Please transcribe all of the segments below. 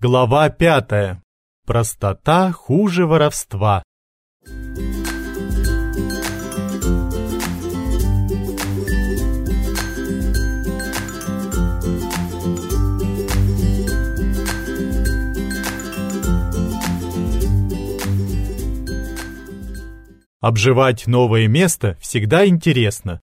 Глава пятая. Простота хуже воровства. Обживать новое место всегда интересно.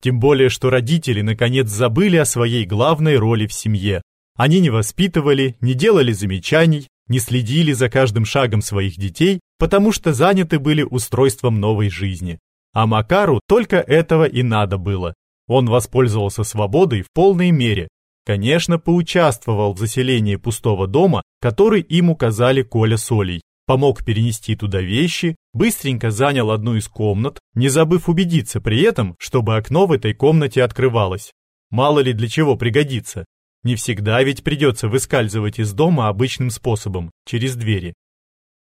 Тем более, что родители наконец забыли о своей главной роли в семье. Они не воспитывали, не делали замечаний, не следили за каждым шагом своих детей, потому что заняты были устройством новой жизни. А Макару только этого и надо было. Он воспользовался свободой в полной мере. Конечно, поучаствовал в заселении пустого дома, который им указали Коля с Олей. Помог перенести туда вещи, быстренько занял одну из комнат, не забыв убедиться при этом, чтобы окно в этой комнате открывалось. Мало ли для чего пригодится. Не всегда ведь придется выскальзывать из дома обычным способом, через двери.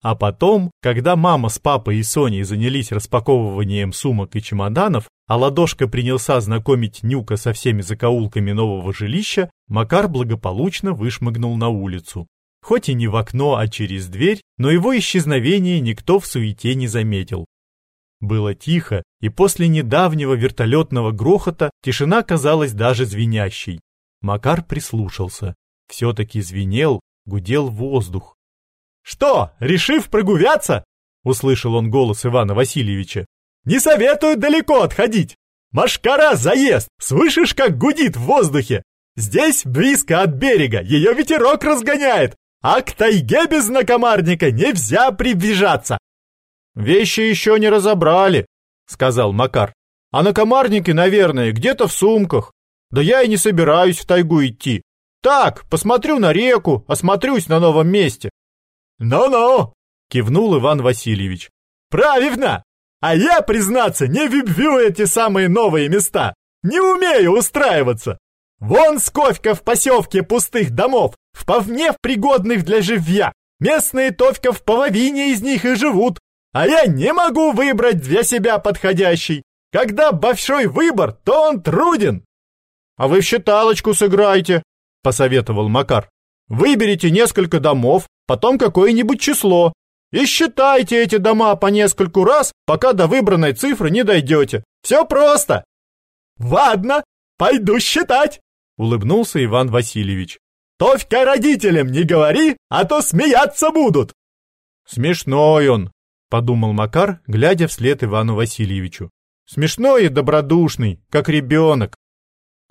А потом, когда мама с папой и Соней занялись распаковыванием сумок и чемоданов, а ладошка принялся знакомить Нюка со всеми закоулками нового жилища, Макар благополучно вышмыгнул на улицу. Хоть и не в окно, а через дверь, но его исчезновение никто в суете не заметил. Было тихо, и после недавнего вертолетного грохота тишина казалась даже звенящей. Макар прислушался. Все-таки звенел, гудел воздух. «Что, решив прогуляться?» — услышал он голос Ивана Васильевича. «Не советую далеко отходить. Машкара заезд, слышишь, как гудит в воздухе? Здесь близко от берега, ее ветерок разгоняет, а к тайге без накомарника нельзя приближаться». «Вещи еще не разобрали», — сказал Макар. «А накомарники, наверное, где-то в сумках. Да я и не собираюсь в тайгу идти. Так, посмотрю на реку, осмотрюсь на новом месте. Ну-ну, кивнул Иван Васильевич. Правильно. А я, признаться, не люблю эти самые новые места. Не умею устраиваться. Вон сколько в поселке пустых домов, вполне пригодных для живья. Местные только в половине из них и живут. А я не могу выбрать для себя подходящий. Когда большой выбор, то он труден. «А вы в считалочку сыграйте», — посоветовал Макар. «Выберите несколько домов, потом какое-нибудь число, и считайте эти дома по нескольку раз, пока до выбранной цифры не дойдете. Все просто!» «Ладно, пойду считать!» — улыбнулся Иван Васильевич. «Только родителям не говори, а то смеяться будут!» «Смешной он!» — подумал Макар, глядя вслед Ивану Васильевичу. «Смешной и добродушный, как ребенок.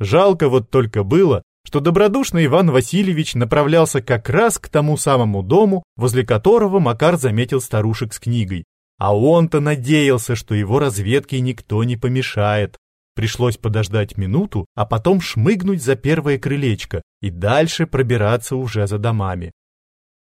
Жалко вот только было, что добродушный Иван Васильевич направлялся как раз к тому самому дому, возле которого Макар заметил старушек с книгой. А он-то надеялся, что его разведке никто не помешает. Пришлось подождать минуту, а потом шмыгнуть за первое крылечко и дальше пробираться уже за домами.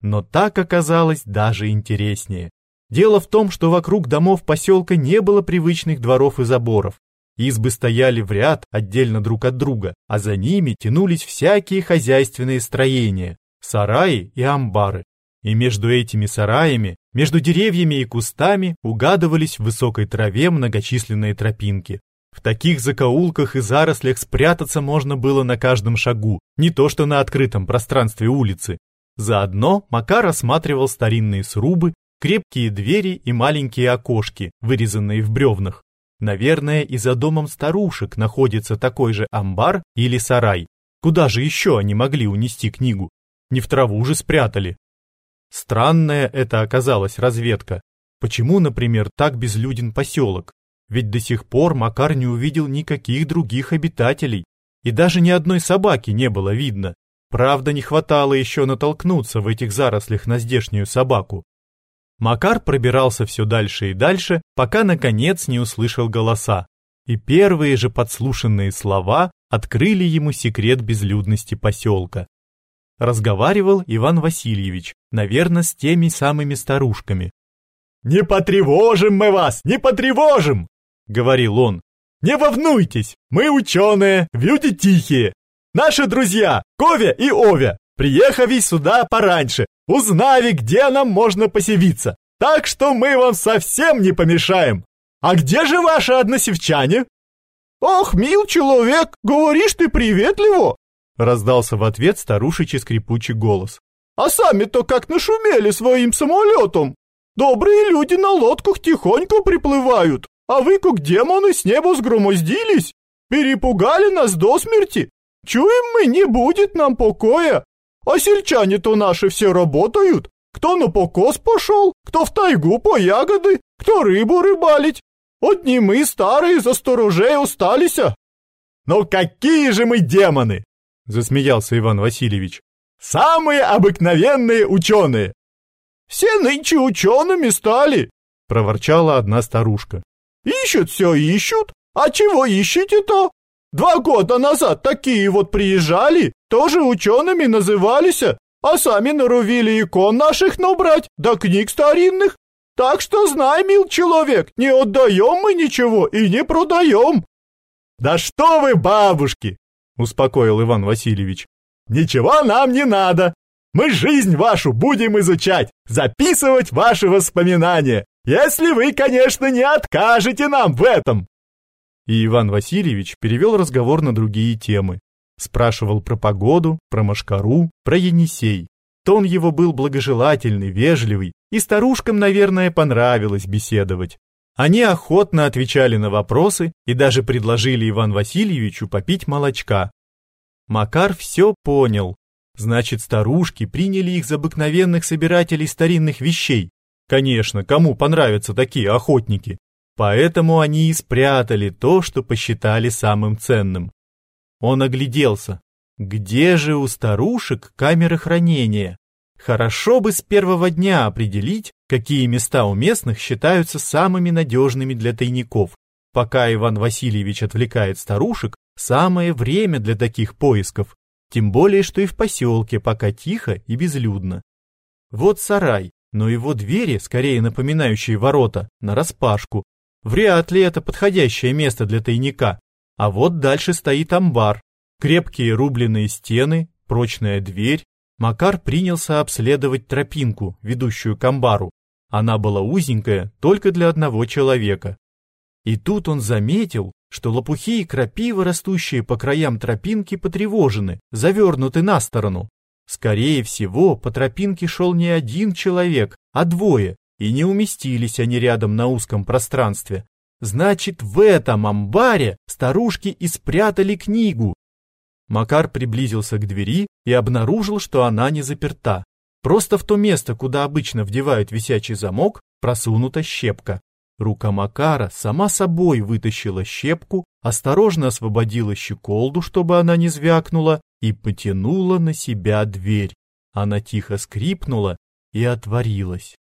Но так оказалось даже интереснее. Дело в том, что вокруг домов поселка не было привычных дворов и заборов, Избы стояли в ряд отдельно друг от друга, а за ними тянулись всякие хозяйственные строения, сараи и амбары. И между этими сараями, между деревьями и кустами угадывались в высокой траве многочисленные тропинки. В таких закоулках и зарослях спрятаться можно было на каждом шагу, не то что на открытом пространстве улицы. Заодно Макар осматривал старинные срубы, крепкие двери и маленькие окошки, вырезанные в бревнах. Наверное, и за домом старушек находится такой же амбар или сарай. Куда же еще они могли унести книгу? Не в траву же спрятали. Странная это оказалась разведка. Почему, например, так безлюден поселок? Ведь до сих пор Макар не увидел никаких других обитателей. И даже ни одной собаки не было видно. Правда, не хватало еще натолкнуться в этих зарослях на здешнюю собаку. Макар пробирался все дальше и дальше, пока наконец не услышал голоса. И первые же подслушанные слова открыли ему секрет безлюдности поселка. Разговаривал Иван Васильевич, наверное, с теми самыми старушками. «Не потревожим мы вас, не потревожим!» — говорил он. «Не волнуйтесь, мы ученые, люди тихие. Наши друзья, Ковя и Овя, приехали сюда пораньше, Узнали, где нам можно поселиться. Так что мы вам совсем не помешаем. А где же ваши односельчане? Ох, мил человек, говоришь ты приветливо, раздался в ответ старушечий скрипучий голос. А сами-то как нашумели своим самолетом. Добрые люди на лодках тихонько приплывают, а вы, как демоны, с неба сгромоздились. Перепугали нас до смерти. Чуем мы, не будет нам покоя. А сельчане-то наши все работают. Кто на покос пошел, кто в тайгу по ягоды, кто рыбу рыбалить. Одни мы, старые, за сторожей остались. «Ну какие же мы демоны!» — засмеялся Иван Васильевич. «Самые обыкновенные ученые!» «Все нынче учеными стали!» — проворчала одна старушка. «Ищут все ищут, а чего ищете-то? Два года назад такие вот приезжали, тоже учеными назывались, а сами нарувили икон наших набрать, да книг старинных. Так что знай, мил человек, не отдаем мы ничего и не продаем. Да что вы, бабушки, успокоил Иван Васильевич. Ничего нам не надо. Мы жизнь вашу будем изучать, записывать ваши воспоминания, если вы, конечно, не откажете нам в этом. И Иван Васильевич перевел разговор на другие темы. Спрашивал про погоду, про Машкару, про Енисей. Тон его был благожелательный, вежливый, и старушкам, наверное, понравилось беседовать. Они охотно отвечали на вопросы и даже предложили Иван Васильевичу попить молочка. Макар все понял. Значит, старушки приняли их за обыкновенных собирателей старинных вещей. Конечно, кому понравятся такие охотники. Поэтому они и спрятали то, что посчитали самым ценным. Он огляделся. Где же у старушек камеры хранения? Хорошо бы с первого дня определить, какие места у местных считаются самыми надежными для тайников. Пока Иван Васильевич отвлекает старушек, самое время для таких поисков. Тем более, что и в поселке пока тихо и безлюдно. Вот сарай, но его двери, скорее напоминающие ворота, нараспашку. Вряд ли это подходящее место для тайника. А вот дальше стоит амбар. Крепкие рубленые стены, прочная дверь. Макар принялся обследовать тропинку, ведущую к амбару. Она была узенькая, только для одного человека. И тут он заметил, что лопухи и крапива, растущие по краям тропинки, потревожены, завернуты на сторону. Скорее всего, по тропинке шел не один человек, а двое, и не уместились они рядом на узком пространстве. Значит, в этом амбаре старушки и спрятали книгу. Макар приблизился к двери и обнаружил, что она не заперта. Просто в то место, куда обычно вдевают висячий замок, просунута щепка. Рука Макара сама собой вытащила щепку, осторожно освободила щеколду, чтобы она не звякнула, и потянула на себя дверь. Она тихо скрипнула и отворилась.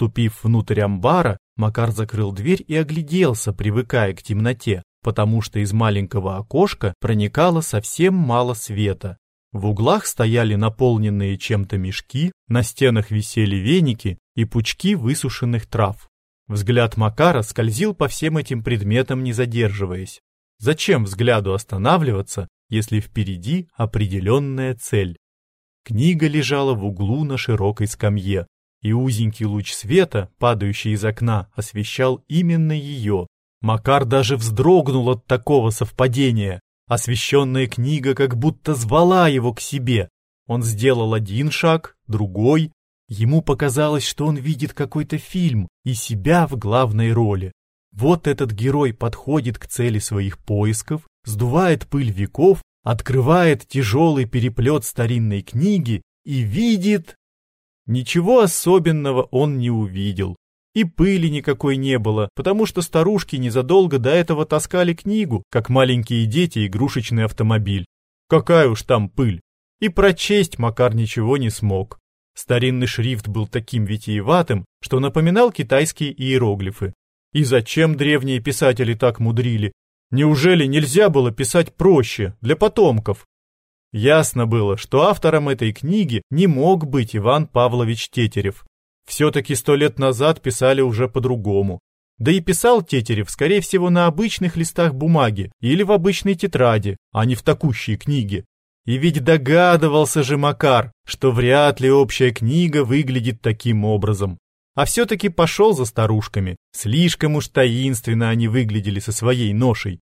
Вступив внутрь амбара, Макар закрыл дверь и огляделся, привыкая к темноте, потому что из маленького окошка проникало совсем мало света. В углах стояли наполненные чем-то мешки, на стенах висели веники и пучки высушенных трав. Взгляд Макара скользил по всем этим предметам, не задерживаясь. Зачем взгляду останавливаться, если впереди определенная цель? Книга лежала в углу на широкой скамье, и узенький луч света, падающий из окна, освещал именно ее. Макар даже вздрогнул от такого совпадения. Освещенная книга как будто звала его к себе. Он сделал один шаг, другой. Ему показалось, что он видит какой-то фильм и себя в главной роли. Вот этот герой подходит к цели своих поисков, сдувает пыль веков, открывает тяжелый переплет старинной книги и видит Ничего особенного он не увидел. И пыли никакой не было, потому что старушки незадолго до этого таскали книгу, как маленькие дети игрушечный автомобиль. Какая уж там пыль. И прочесть Макар ничего не смог. Старинный шрифт был таким витиеватым, что напоминал китайские иероглифы. И зачем древние писатели так мудрили? Неужели нельзя было писать проще, для потомков? Ясно было, что автором этой книги не мог быть Иван Павлович Тетерев. Все-таки сто лет назад писали уже по-другому. Да и писал Тетерев, скорее всего, на обычных листах бумаги или в обычной тетради, а не в такущей книге. И ведь догадывался же Макар, что вряд ли общая книга выглядит таким образом. а все-таки пошел за старушками. Слишком уж таинственно они выглядели со своей ношей.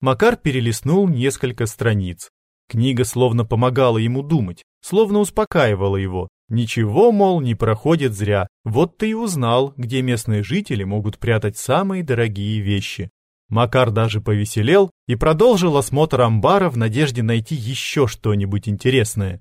Макар перелистнул несколько страниц. Книга словно помогала ему думать, словно успокаивала его. Ничего, мол, не проходит зря. Вот ты и узнал, где местные жители могут прятать самые дорогие вещи. Макар даже повеселел и продолжил осмотр амбара в надежде найти еще что-нибудь интересное.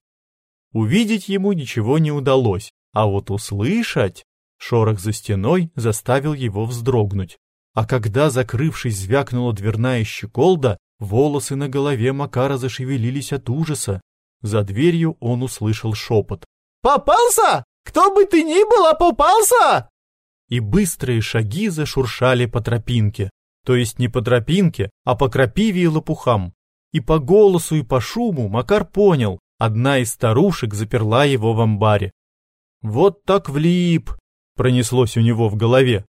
Увидеть ему ничего не удалось, а вот услышать... Шорох за стеной заставил его вздрогнуть. А когда, закрывшись, звякнула дверная щеколда, волосы на голове Макара зашевелились от ужаса. За дверью он услышал шепот. «Попался? Кто бы ты ни был, а попался!» И быстрые шаги зашуршали по тропинке. То есть не по тропинке, а по крапиве и лопухам. И по голосу, и по шуму Макар понял, одна из старушек заперла его в амбаре. «Вот так влип!» — пронеслось у него в голове.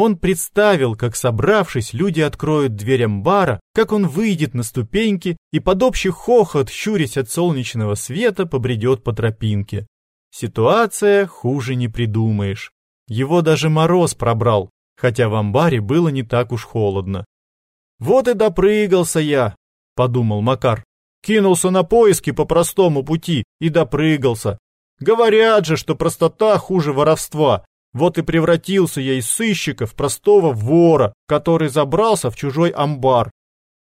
Он представил, как, собравшись, люди откроют дверь амбара, как он выйдет на ступеньки и под общий хохот, щурясь от солнечного света, побредет по тропинке. Ситуация хуже не придумаешь. Его даже мороз пробрал, хотя в амбаре было не так уж холодно. «Вот и допрыгался я», — подумал Макар. Кинулся на поиски по простому пути и допрыгался. Говорят же, что простота хуже воровства, вот и превратился я из сыщика в простого вора, который забрался в чужой амбар.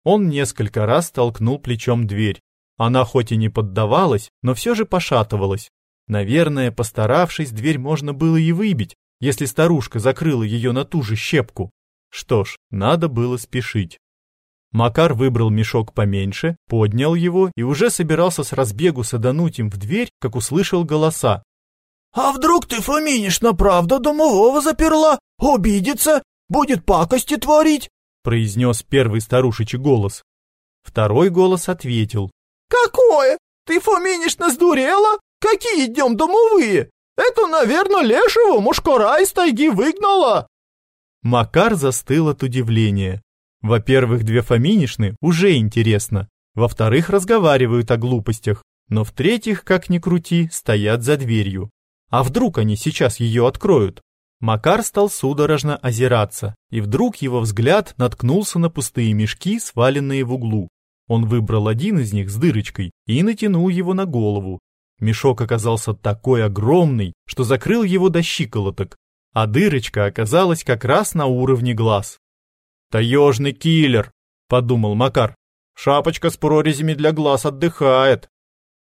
Он несколько раз толкнул плечом дверь. Она хоть и не поддавалась, но все же пошатывалась. Наверное, постаравшись, дверь можно было и выбить, если старушка закрыла ее на ту же щепку. Что ж, надо было спешить. Макар выбрал мешок поменьше, поднял его и уже собирался с разбегу садануть им в дверь, как услышал голоса. «А вдруг ты, Фоминишна, правда домового заперла? Обидится? Будет пакости творить?» произнес первый старушечий голос. Второй голос ответил. «Какое? Ты, Фоминишна, сдурела? Какие днем домовые? Это, наверное, лешего мушкара из тайги выгнала!» Макар застыл от удивления. Во-первых, две Фоминишны уже интересно. Во-вторых, разговаривают о глупостях. Но в-третьих, как ни крути, стоят за дверью. А вдруг они сейчас ее откроют? Макар стал судорожно озираться, и вдруг его взгляд наткнулся на пустые мешки, сваленные в углу. Он выбрал один из них с дырочкой и натянул его на голову. Мешок оказался такой огромный, что закрыл его до щиколоток, а дырочка оказалась как раз на уровне глаз. «Таежный киллер», — подумал Макар. «Шапочка с прорезями для глаз отдыхает».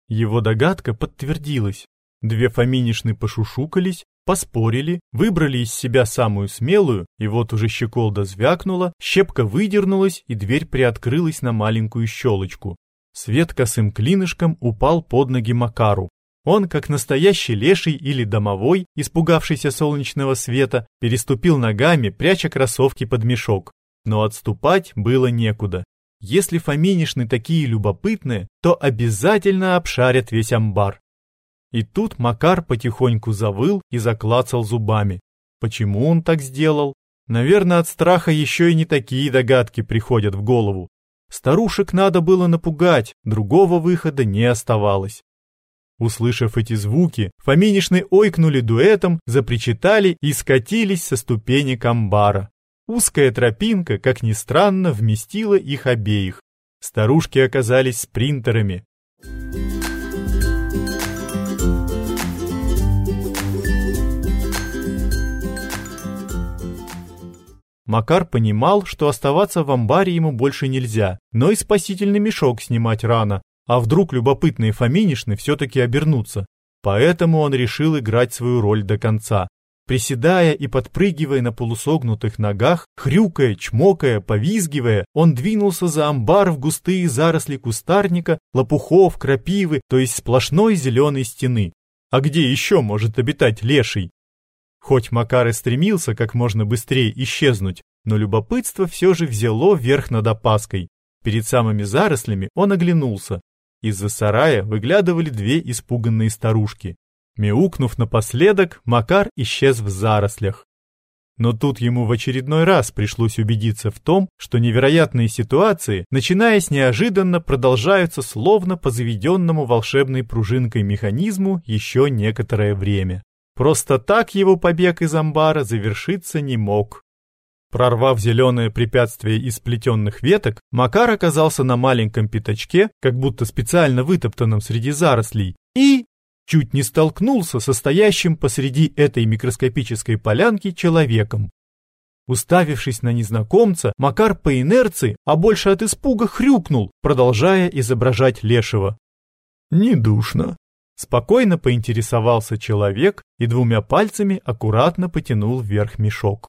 Его догадка подтвердилась. Две Фоминишны пошушукались, поспорили, выбрали из себя самую смелую, и вот уже щеколда звякнула, щепка выдернулась, и дверь приоткрылась на маленькую щелочку. Свет косым клинышком упал под ноги Макару. Он, как настоящий леший или домовой, испугавшийся солнечного света, переступил ногами, пряча кроссовки под мешок. Но отступать было некуда. Если фоминишны такие любопытные, то обязательно обшарят весь амбар. И тут Макар потихоньку завыл и заклацал зубами. Почему он так сделал? Наверное, от страха еще и не такие догадки приходят в голову. Старушек надо было напугать, другого выхода не оставалось. Услышав эти звуки, Фоминишны ойкнули дуэтом, запричитали и скатились со ступенек амбара. Узкая тропинка, как ни странно, вместила их обеих. Старушки оказались спринтерами. Макар понимал, что оставаться в амбаре ему больше нельзя, но и спасительный мешок снимать рано, а вдруг любопытные Фоминишны все-таки обернутся. Поэтому он решил играть свою роль до конца. Приседая и подпрыгивая на полусогнутых ногах, хрюкая, чмокая, повизгивая, он двинулся за амбар в густые заросли кустарника, лопухов, крапивы, то есть сплошной зеленой стены. А где еще может обитать леший? Хоть Макар и стремился как можно быстрее исчезнуть, но любопытство все же взяло верх над опаской. Перед самыми зарослями он оглянулся. Из-за сарая выглядывали две испуганные старушки. Мяукнув напоследок, Макар исчез в зарослях. Но тут ему в очередной раз пришлось убедиться в том, что невероятные ситуации, начинаясь неожиданно, продолжаются словно по заведенному волшебной пружинкой механизму еще некоторое время. Просто так его побег из амбара завершиться не мог. Прорвав зеленое препятствие из сплетенных веток, Макар оказался на маленьком пятачке, как будто специально вытоптанном среди зарослей, и чуть не столкнулся со стоящим посреди этой микроскопической полянки человеком. Уставившись на незнакомца, Макар по инерции, а больше от испуга хрюкнул, продолжая изображать лешего. «Не душно», — спокойно поинтересовался человек и двумя пальцами аккуратно потянул вверх мешок.